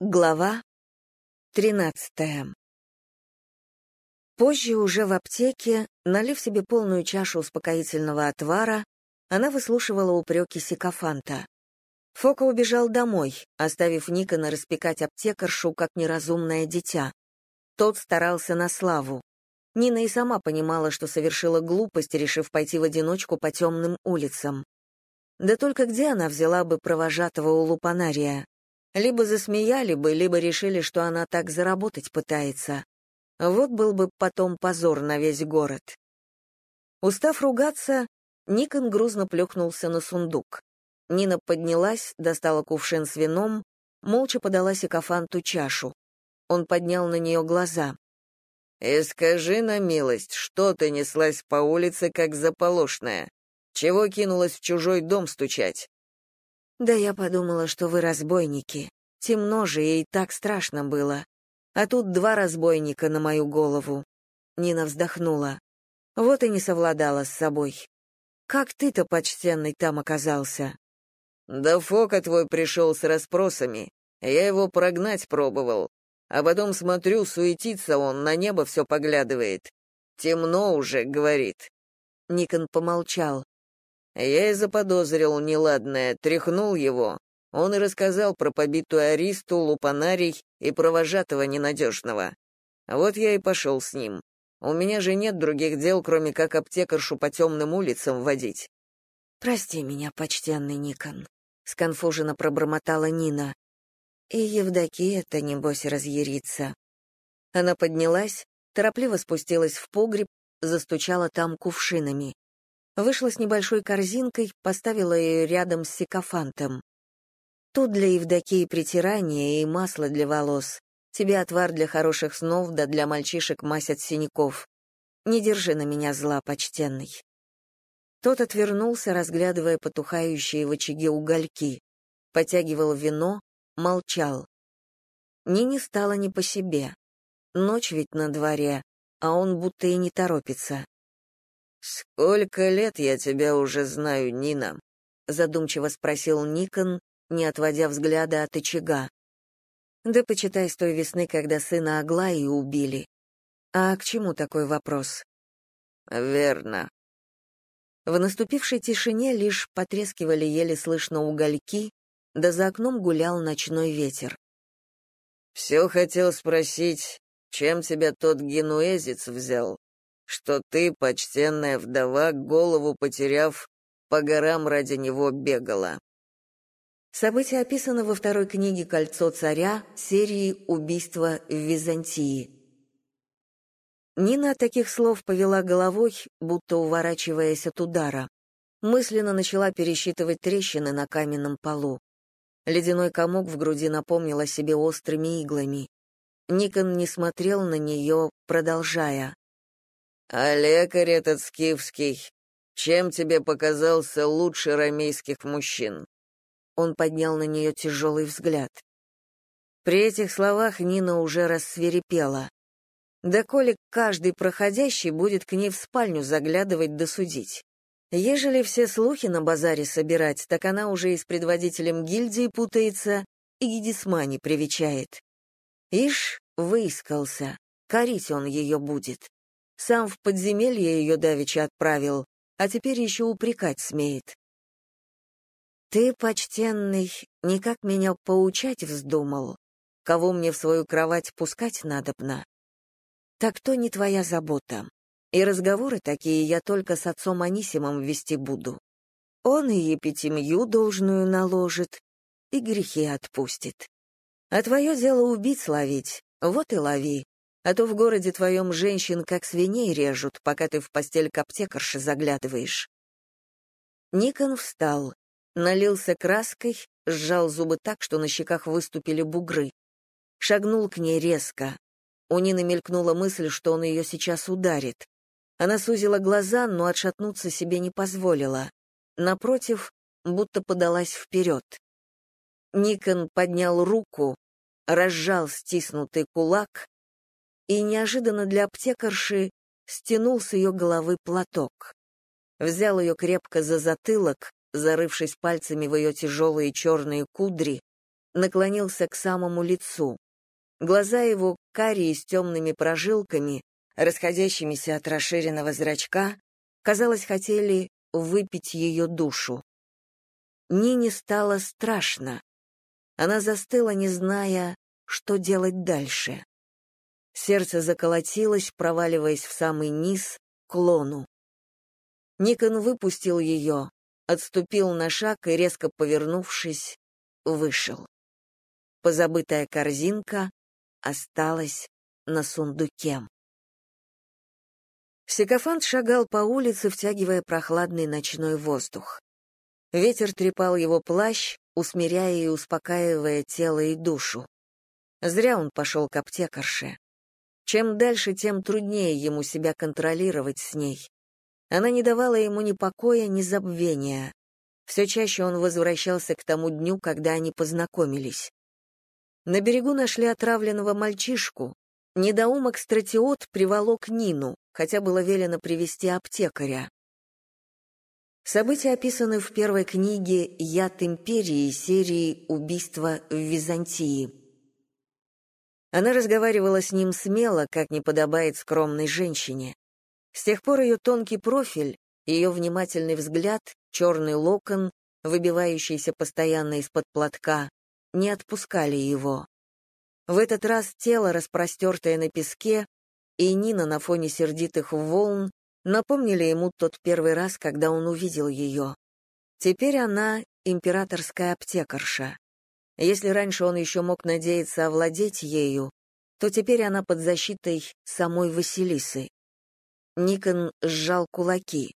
Глава 13. Позже, уже в аптеке, налив себе полную чашу успокоительного отвара, она выслушивала упреки сикофанта. Фока убежал домой, оставив Никона распекать аптекаршу как неразумное дитя. Тот старался на славу. Нина и сама понимала, что совершила глупость, решив пойти в одиночку по темным улицам. Да только где она взяла бы провожатого у лупанария? Либо засмеяли бы, либо решили, что она так заработать пытается. Вот был бы потом позор на весь город. Устав ругаться, Никон грузно плюхнулся на сундук. Нина поднялась, достала кувшин с вином, молча подала Сикофанту чашу. Он поднял на нее глаза. «И скажи на милость, что ты неслась по улице, как заполошная? Чего кинулась в чужой дом стучать? Да я подумала, что вы разбойники. Темно же, и так страшно было. А тут два разбойника на мою голову. Нина вздохнула. Вот и не совладала с собой. Как ты-то, почтенный, там оказался? Да Фока твой пришел с расспросами. Я его прогнать пробовал. А потом смотрю, суетится он, на небо все поглядывает. Темно уже, говорит. Никон помолчал. Я и заподозрил неладное, тряхнул его. Он и рассказал про побитую Аристу, Лупанарий и провожатого ненадежного. Вот я и пошел с ним. У меня же нет других дел, кроме как аптекаршу по темным улицам водить. «Прости меня, почтенный Никон», — сконфуженно пробормотала Нина. «И Евдокия-то, небось, разъярится». Она поднялась, торопливо спустилась в погреб, застучала там кувшинами. Вышла с небольшой корзинкой, поставила ее рядом с сикофантом. Тут для Евдокии притирание и масло для волос. Тебе отвар для хороших снов, да для мальчишек мазь от синяков. Не держи на меня зла, почтенный. Тот отвернулся, разглядывая потухающие в очаге угольки. Потягивал вино, молчал. Нине стало не по себе. Ночь ведь на дворе, а он будто и не торопится. «Сколько лет я тебя уже знаю, Нина?» — задумчиво спросил Никон, не отводя взгляда от очага. «Да почитай с той весны, когда сына Аглаи убили. А к чему такой вопрос?» «Верно». В наступившей тишине лишь потрескивали еле слышно угольки, да за окном гулял ночной ветер. «Все хотел спросить, чем тебя тот генуэзец взял?» Что ты, почтенная вдова, голову потеряв, по горам ради него бегала. Событие описано во второй книге «Кольцо царя» серии «Убийство в Византии». Нина от таких слов повела головой, будто уворачиваясь от удара. Мысленно начала пересчитывать трещины на каменном полу. Ледяной комок в груди напомнил о себе острыми иглами. Никон не смотрел на нее, продолжая. А лекарь этот скифский, чем тебе показался лучше рамейских мужчин? Он поднял на нее тяжелый взгляд. При этих словах Нина уже рассверепела. Да коли каждый проходящий будет к ней в спальню заглядывать да. Ежели все слухи на базаре собирать, так она уже и с предводителем гильдии путается, и Гедисмани привечает. Ишь, выискался, корить он ее будет. Сам в подземелье ее давеча отправил, а теперь еще упрекать смеет. Ты, почтенный, никак меня поучать вздумал, кого мне в свою кровать пускать надобно. Так то не твоя забота. И разговоры такие я только с отцом Анисимом вести буду. Он и епитемью должную наложит, и грехи отпустит. А твое дело убить ловить, вот и лови, а то в городе твоем женщин как свиней режут, пока ты в постель к аптекарше заглядываешь». Никон встал, налился краской, сжал зубы так, что на щеках выступили бугры. Шагнул к ней резко. У Нины мелькнула мысль, что он ее сейчас ударит. Она сузила глаза, но отшатнуться себе не позволила. Напротив, будто подалась вперед. Никон поднял руку, разжал стиснутый кулак, и неожиданно для аптекарши стянул с ее головы платок. Взял ее крепко за затылок, зарывшись пальцами в ее тяжелые черные кудри, наклонился к самому лицу. Глаза его, карие с темными прожилками, расходящимися от расширенного зрачка, казалось, хотели выпить ее душу. Нине стало страшно. Она застыла, не зная, что делать дальше. Сердце заколотилось, проваливаясь в самый низ, к лону. Никон выпустил ее, отступил на шаг и, резко повернувшись, вышел. Позабытая корзинка осталась на сундуке. Секофант шагал по улице, втягивая прохладный ночной воздух. Ветер трепал его плащ, усмиряя и успокаивая тело и душу. Зря он пошел к аптекарше. Чем дальше, тем труднее ему себя контролировать с ней. Она не давала ему ни покоя, ни забвения. Все чаще он возвращался к тому дню, когда они познакомились. На берегу нашли отравленного мальчишку. Недоумок стратиот приволок Нину, хотя было велено привести аптекаря. События описаны в первой книге «Яд империи» серии «Убийство в Византии». Она разговаривала с ним смело, как не подобает скромной женщине. С тех пор ее тонкий профиль, ее внимательный взгляд, черный локон, выбивающийся постоянно из-под платка, не отпускали его. В этот раз тело, распростертое на песке, и Нина на фоне сердитых волн напомнили ему тот первый раз, когда он увидел ее. Теперь она — императорская аптекарша. Если раньше он еще мог надеяться овладеть ею, то теперь она под защитой самой Василисы. Никон сжал кулаки.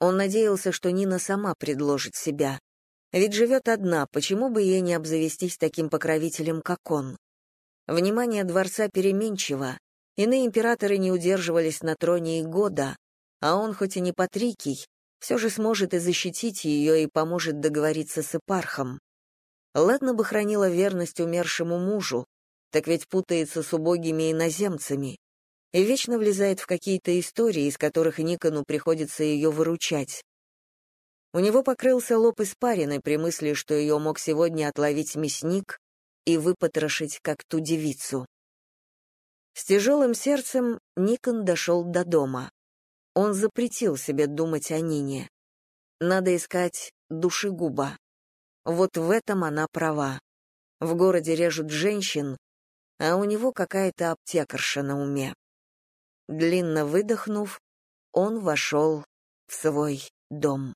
Он надеялся, что Нина сама предложит себя. Ведь живет одна, почему бы ей не обзавестись таким покровителем, как он? Внимание дворца переменчиво. Иные императоры не удерживались на троне и года, а он, хоть и не патрикий, все же сможет и защитить ее и поможет договориться с Эпархом. Ладно бы хранила верность умершему мужу, так ведь путается с убогими иноземцами и вечно влезает в какие-то истории, из которых Никону приходится ее выручать. У него покрылся лоб испариной при мысли, что ее мог сегодня отловить мясник и выпотрошить, как ту девицу. С тяжелым сердцем Никон дошел до дома. Он запретил себе думать о Нине. Надо искать душегуба. Вот в этом она права. В городе режут женщин, а у него какая-то аптекарша на уме. Длинно выдохнув, он вошел в свой дом.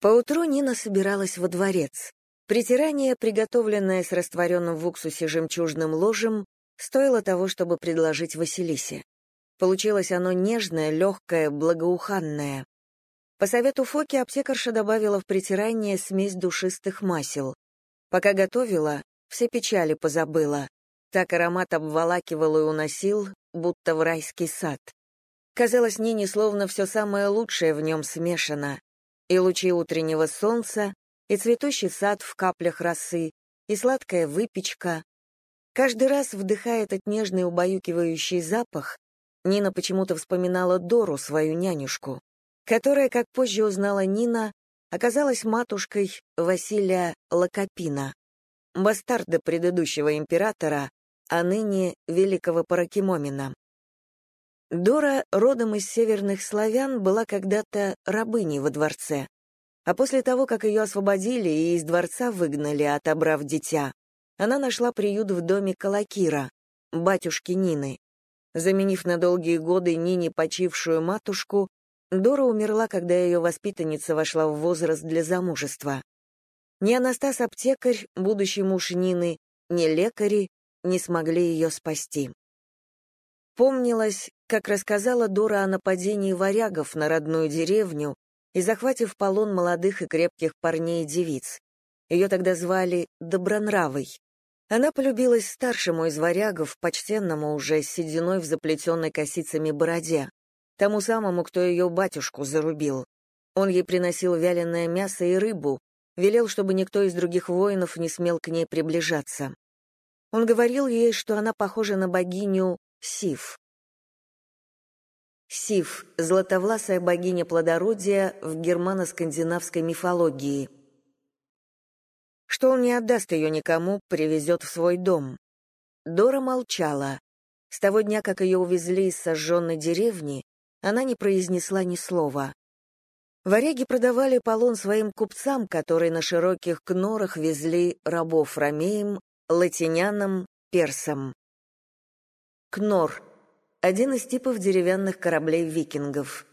Поутру Нина собиралась во дворец. Притирание, приготовленное с растворенным в уксусе жемчужным ложем, стоило того, чтобы предложить Василисе. Получилось оно нежное, легкое, благоуханное. По совету Фоки аптекарша добавила в притирание смесь душистых масел. Пока готовила, все печали позабыла. Так аромат обволакивал и уносил, будто в райский сад. Казалось, Нине словно все самое лучшее в нем смешано. И лучи утреннего солнца, и цветущий сад в каплях росы, и сладкая выпечка. Каждый раз, вдыхая этот нежный убаюкивающий запах, Нина почему-то вспоминала Дору, свою нянюшку которая, как позже узнала Нина, оказалась матушкой Василия Лакопина, бастарда предыдущего императора, а ныне великого Паракимомина. Дора, родом из северных славян, была когда-то рабыней во дворце, а после того, как ее освободили и из дворца выгнали, отобрав дитя, она нашла приют в доме Калакира, батюшки Нины. Заменив на долгие годы Нине почившую матушку, Дора умерла, когда ее воспитанница вошла в возраст для замужества. Ни Анастас-аптекарь, будущий муж Нины, ни лекари не смогли ее спасти. Помнилось, как рассказала Дора о нападении варягов на родную деревню и захвате в полон молодых и крепких парней и девиц. Ее тогда звали Добронравой. Она полюбилась старшему из варягов, почтенному уже, с сединой в заплетенной косицами бороде тому самому, кто ее батюшку зарубил. Он ей приносил вяленое мясо и рыбу, велел, чтобы никто из других воинов не смел к ней приближаться. Он говорил ей, что она похожа на богиню Сив. Сив — златовласая богиня плодородия в германо-скандинавской мифологии. что он не отдаст ее никому, привезет в свой дом. Дора молчала. С того дня, как ее увезли из сожженной деревни, она не произнесла ни слова. Варяги продавали полон своим купцам, которые на широких кнорах везли рабов ромеям, латинянам, персам. Кнор — один из типов деревянных кораблей викингов.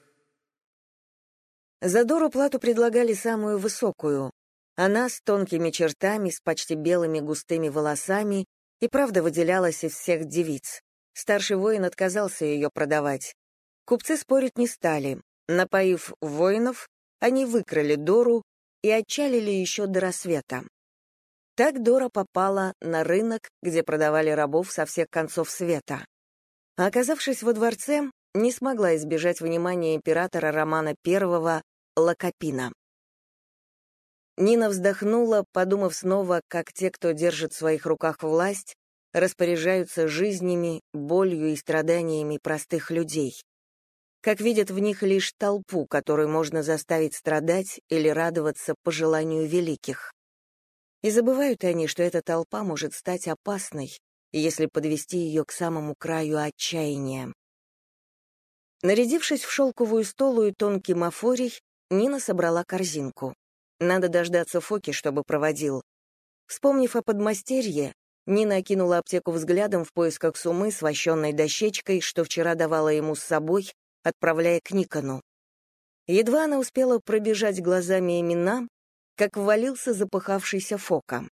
За Дору плату предлагали самую высокую. Она с тонкими чертами, с почти белыми густыми волосами и правда выделялась из всех девиц. Старший воин отказался ее продавать. Купцы спорить не стали. Напоив воинов, они выкрали Дору и отчалили еще до рассвета. Так Дора попала на рынок, где продавали рабов со всех концов света. Оказавшись во дворце, не смогла избежать внимания императора Романа I Лакопина. Нина вздохнула, подумав снова, как те, кто держит в своих руках власть, распоряжаются жизнями, болью и страданиями простых людей. Как видят в них лишь толпу, которую можно заставить страдать или радоваться по желанию великих. И забывают они, что эта толпа может стать опасной, если подвести ее к самому краю отчаяния. Нарядившись в шелковую столу и тонкий мафорий, Нина собрала корзинку. Надо дождаться Фоки, чтобы проводил. Вспомнив о подмастерье, Нина окинула аптеку взглядом в поисках сумы с вощенной дощечкой, что вчера давала ему с собой, отправляя к Никону. Едва она успела пробежать глазами имена, как ввалился запыхавшийся Фока.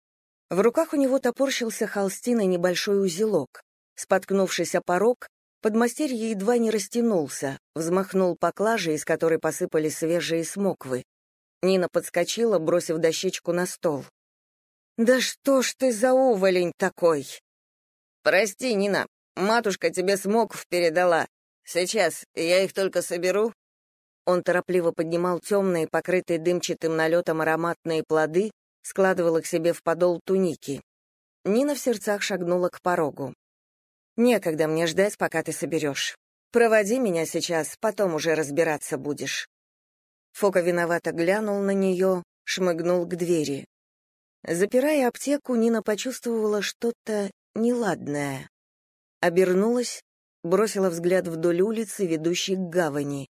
В руках у него топорщился холстиной небольшой узелок. Споткнувшись о порог, подмастерье едва не растянулся, взмахнул поклажей, из которой посыпали свежие смоквы. Нина подскочила, бросив дощечку на стол. «Да что ж ты за уволень такой?» «Прости, Нина, матушка тебе смокв передала. Сейчас, я их только соберу». Он торопливо поднимал темные, покрытые дымчатым налетом ароматные плоды, складывал их себе в подол туники. Нина в сердцах шагнула к порогу. «Некогда мне ждать, пока ты соберешь. Проводи меня сейчас, потом уже разбираться будешь». Фока виновато глянул на нее, шмыгнул к двери. Запирая аптеку, Нина почувствовала что-то неладное. Обернулась, бросила взгляд вдоль улицы, ведущей к гавани.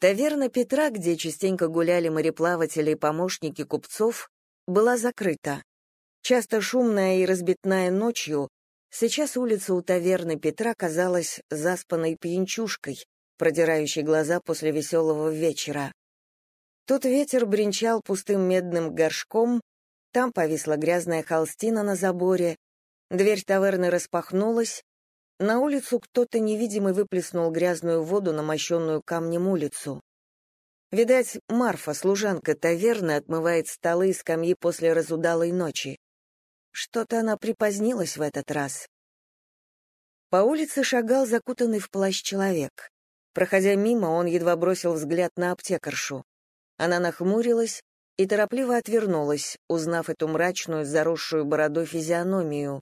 Таверна Петра, где частенько гуляли мореплаватели и помощники купцов, была закрыта. Часто шумная и разбитная ночью, сейчас улица у таверны Петра казалась заспанной пьянчушкой, продирающей глаза после веселого вечера. Тут ветер бренчал пустым медным горшком, там повисла грязная холстина на заборе, дверь таверны распахнулась, на улицу кто-то невидимый выплеснул грязную воду на мощенную камнем улицу. Видать, Марфа, служанка таверны, отмывает столы и скамьи после разудалой ночи. Что-то она припозднилась в этот раз. По улице шагал закутанный в плащ человек. Проходя мимо, он едва бросил взгляд на аптекаршу. Она нахмурилась и торопливо отвернулась, узнав эту мрачную, заросшую бородой физиономию.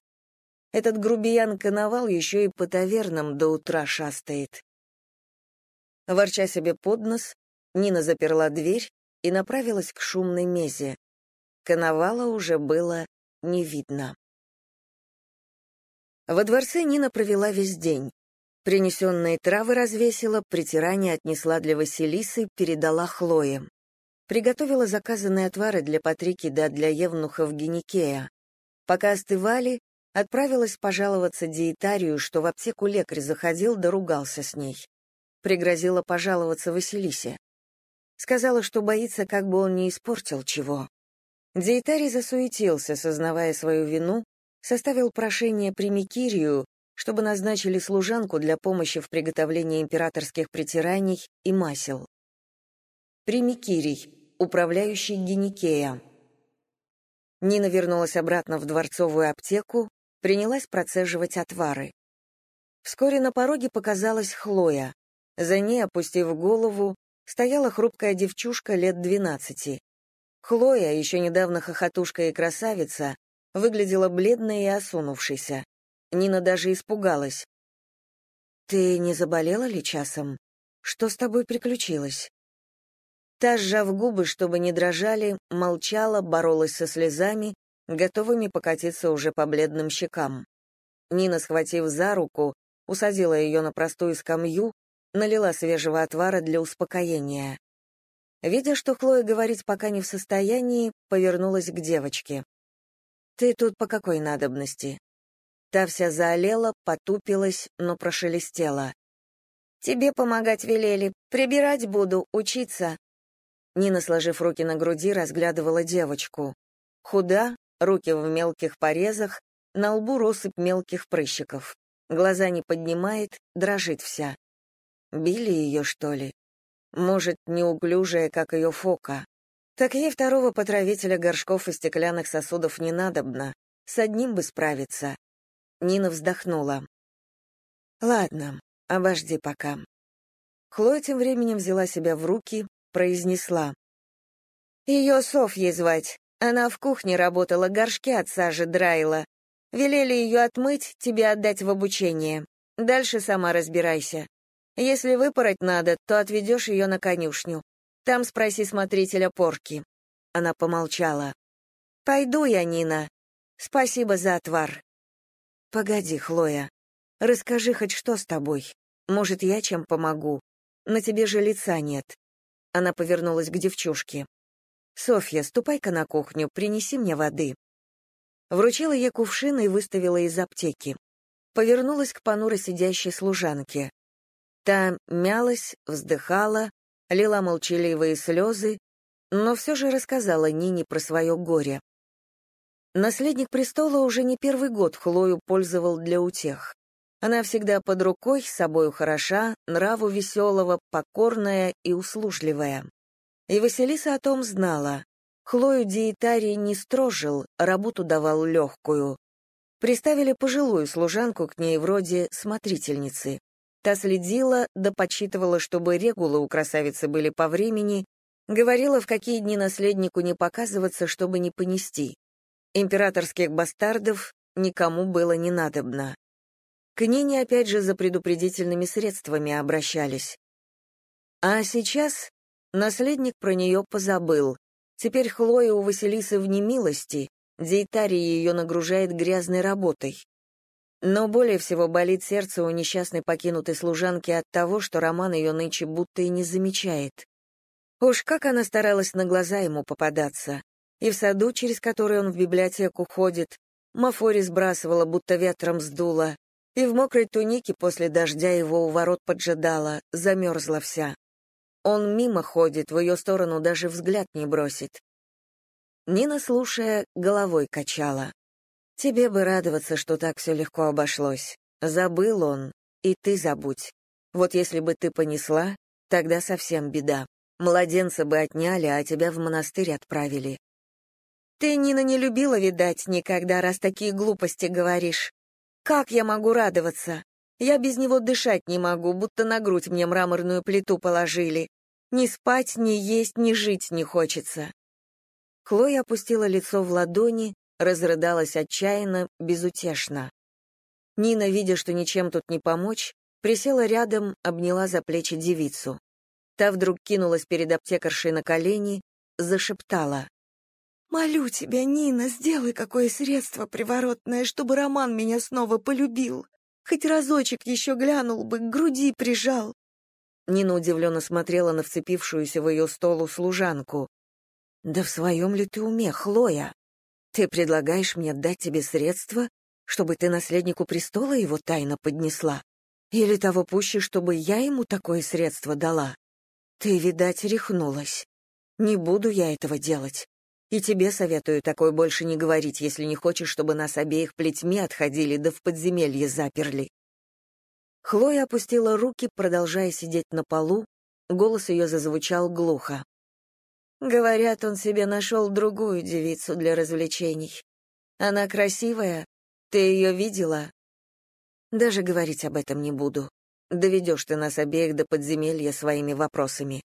Этот грубиян-коновал еще и по тавернам до утра шастает. Ворча себе под нос, Нина заперла дверь и направилась к шумной мезе. Коновала уже было не видно. Во дворце Нина провела весь день. Принесенные травы развесила, притирание отнесла для Василисы, передала Хлое. Приготовила заказанные отвары для Патрики да для евнухов Геникея. Пока остывали, отправилась пожаловаться диетарию, что в аптеку лекарь заходил да ругался с ней. Пригрозила пожаловаться Василисе. Сказала, что боится, как бы он не испортил чего. Диетарий засуетился, сознавая свою вину, составил прошение при Микирию, чтобы назначили служанку для помощи в приготовлении императорских притираний и масел. Примикирий управляющий Геникея. Нина вернулась обратно в дворцовую аптеку, принялась процеживать отвары. Вскоре на пороге показалась Хлоя. За ней, опустив голову, стояла хрупкая девчушка лет двенадцати. Хлоя, еще недавно хохотушка и красавица, выглядела бледной и осунувшейся. Нина даже испугалась. «Ты не заболела ли часом? Что с тобой приключилось?» Та, сжав губы, чтобы не дрожали, молчала, боролась со слезами, готовыми покатиться уже по бледным щекам. Нина, схватив за руку, усадила ее на простую скамью, налила свежего отвара для успокоения. Видя, что Хлоя говорить пока не в состоянии, повернулась к девочке. «Ты тут по какой надобности?» Та вся заолела, потупилась, но прошелестела. «Тебе помогать велели. Прибирать буду, учиться». Нина, сложив руки на груди, разглядывала девочку. Худа, руки в мелких порезах, на лбу россыпь мелких прыщиков. Глаза не поднимает, дрожит вся. Били ее, что ли? Может, неуклюжая, как ее фока. Так ей второго потравителя горшков и стеклянных сосудов не надобно. С одним бы справиться. Нина вздохнула. «Ладно, обожди пока». Хлоя тем временем взяла себя в руки, произнесла. «Ее Софьей звать. Она в кухне работала, горшки от сажи драила. Велели ее отмыть, тебе отдать в обучение. Дальше сама разбирайся. Если выпороть надо, то отведешь ее на конюшню. Там спроси смотрителя порки». Она помолчала. «Пойду я, Нина. Спасибо за отвар». «Погоди, Хлоя. Расскажи хоть что с тобой. Может, я чем помогу? На тебе же лица нет». Она повернулась к девчушке. «Софья, ступай-ка на кухню, принеси мне воды». Вручила ей кувшин и выставила из аптеки. Повернулась к понуро сидящей служанке. Та мялась, вздыхала, лила молчаливые слезы, но все же рассказала Нине про свое горе. Наследник престола уже не первый год Хлою пользовал для утех. Она всегда под рукой, с собою хороша, нраву веселого, покорная и услужливая. И Василиса о том знала. Хлою диетарий не строжил, работу давал легкую. Приставили пожилую служанку к ней вроде смотрительницы. Та следила, да подсчитывала, чтобы регулы у красавицы были по времени, говорила, в какие дни наследнику не показываться, чтобы не понести. Императорских бастардов никому было не надобно. К Нине опять же за предупредительными средствами обращались. А сейчас наследник про нее позабыл. Теперь Хлоя у Василисы в немилости, Дейтарий ее нагружает грязной работой. Но более всего болит сердце у несчастной покинутой служанки от того, что Роман ее нынче будто и не замечает. Уж как она старалась на глаза ему попадаться. И в саду, через который он в библиотеку ходит, Мафори сбрасывала, будто ветром сдуло, и в мокрой тунике после дождя его у ворот поджидала, замерзла вся. Он мимо ходит, в ее сторону даже взгляд не бросит. Нина, слушая, головой качала. Тебе бы радоваться, что так все легко обошлось. Забыл он, и ты забудь. Вот если бы ты понесла, тогда совсем беда. Младенца бы отняли, а тебя в монастырь отправили. Ты, Нина, не любила, видать, никогда, раз такие глупости говоришь. Как я могу радоваться? Я без него дышать не могу, будто на грудь мне мраморную плиту положили. Ни спать, ни есть, ни жить не хочется. Хлоя опустила лицо в ладони, разрыдалась отчаянно, безутешно. Нина, видя, что ничем тут не помочь, присела рядом, обняла за плечи девицу. Та вдруг кинулась перед аптекаршей на колени, зашептала. «Молю тебя, Нина, сделай какое средство приворотное, чтобы Роман меня снова полюбил. Хоть разочек еще глянул бы, к груди прижал». Нина удивленно смотрела на вцепившуюся в ее столу служанку. «Да в своем ли ты уме, Хлоя? Ты предлагаешь мне дать тебе средства, чтобы ты наследнику престола его тайно поднесла? Или того пуще, чтобы я ему такое средство дала? Ты, видать, рехнулась. Не буду я этого делать. И тебе советую такое больше не говорить, если не хочешь, чтобы нас обеих плетьми отходили да в подземелье заперли. Хлоя опустила руки, продолжая сидеть на полу, голос ее зазвучал глухо. Говорят, он себе нашел другую девицу для развлечений. Она красивая. Ты ее видела? Даже говорить об этом не буду. Доведешь ты нас обеих до подземелья своими вопросами.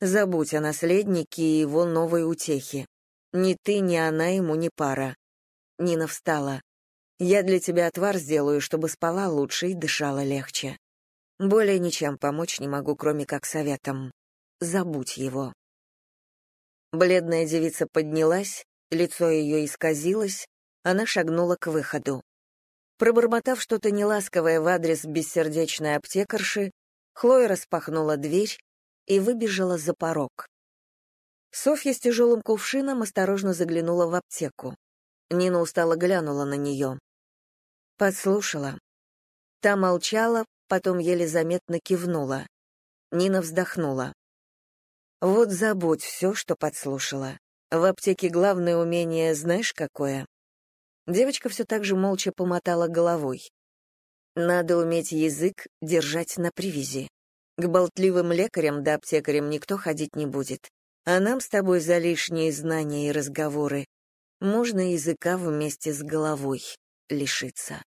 Забудь о наследнике и его новой утехе. Ни ты, ни она ему не пара. Нина встала. Я для тебя отвар сделаю, чтобы спала лучше и дышала легче. Более ничем помочь не могу, кроме как советом. Забудь его. Бледная девица поднялась, Лицо ее исказилось, она шагнула к выходу. Пробормотав что-то неласковое в адрес бессердечной аптекарши, Хлоя распахнула дверь и выбежала за порог. Софья с тяжелым кувшином осторожно заглянула в аптеку. Нина устало глянула на нее. Подслушала. Та молчала, потом еле заметно кивнула. Нина вздохнула. «Вот забудь все, что подслушала. В аптеке главное умение знаешь какое?» Девочка все так же молча помотала головой. «Надо уметь язык держать на привязи. К болтливым лекарям да аптекарям никто ходить не будет. А нам с тобой за лишние знания и разговоры можно языка вместе с головой лишиться».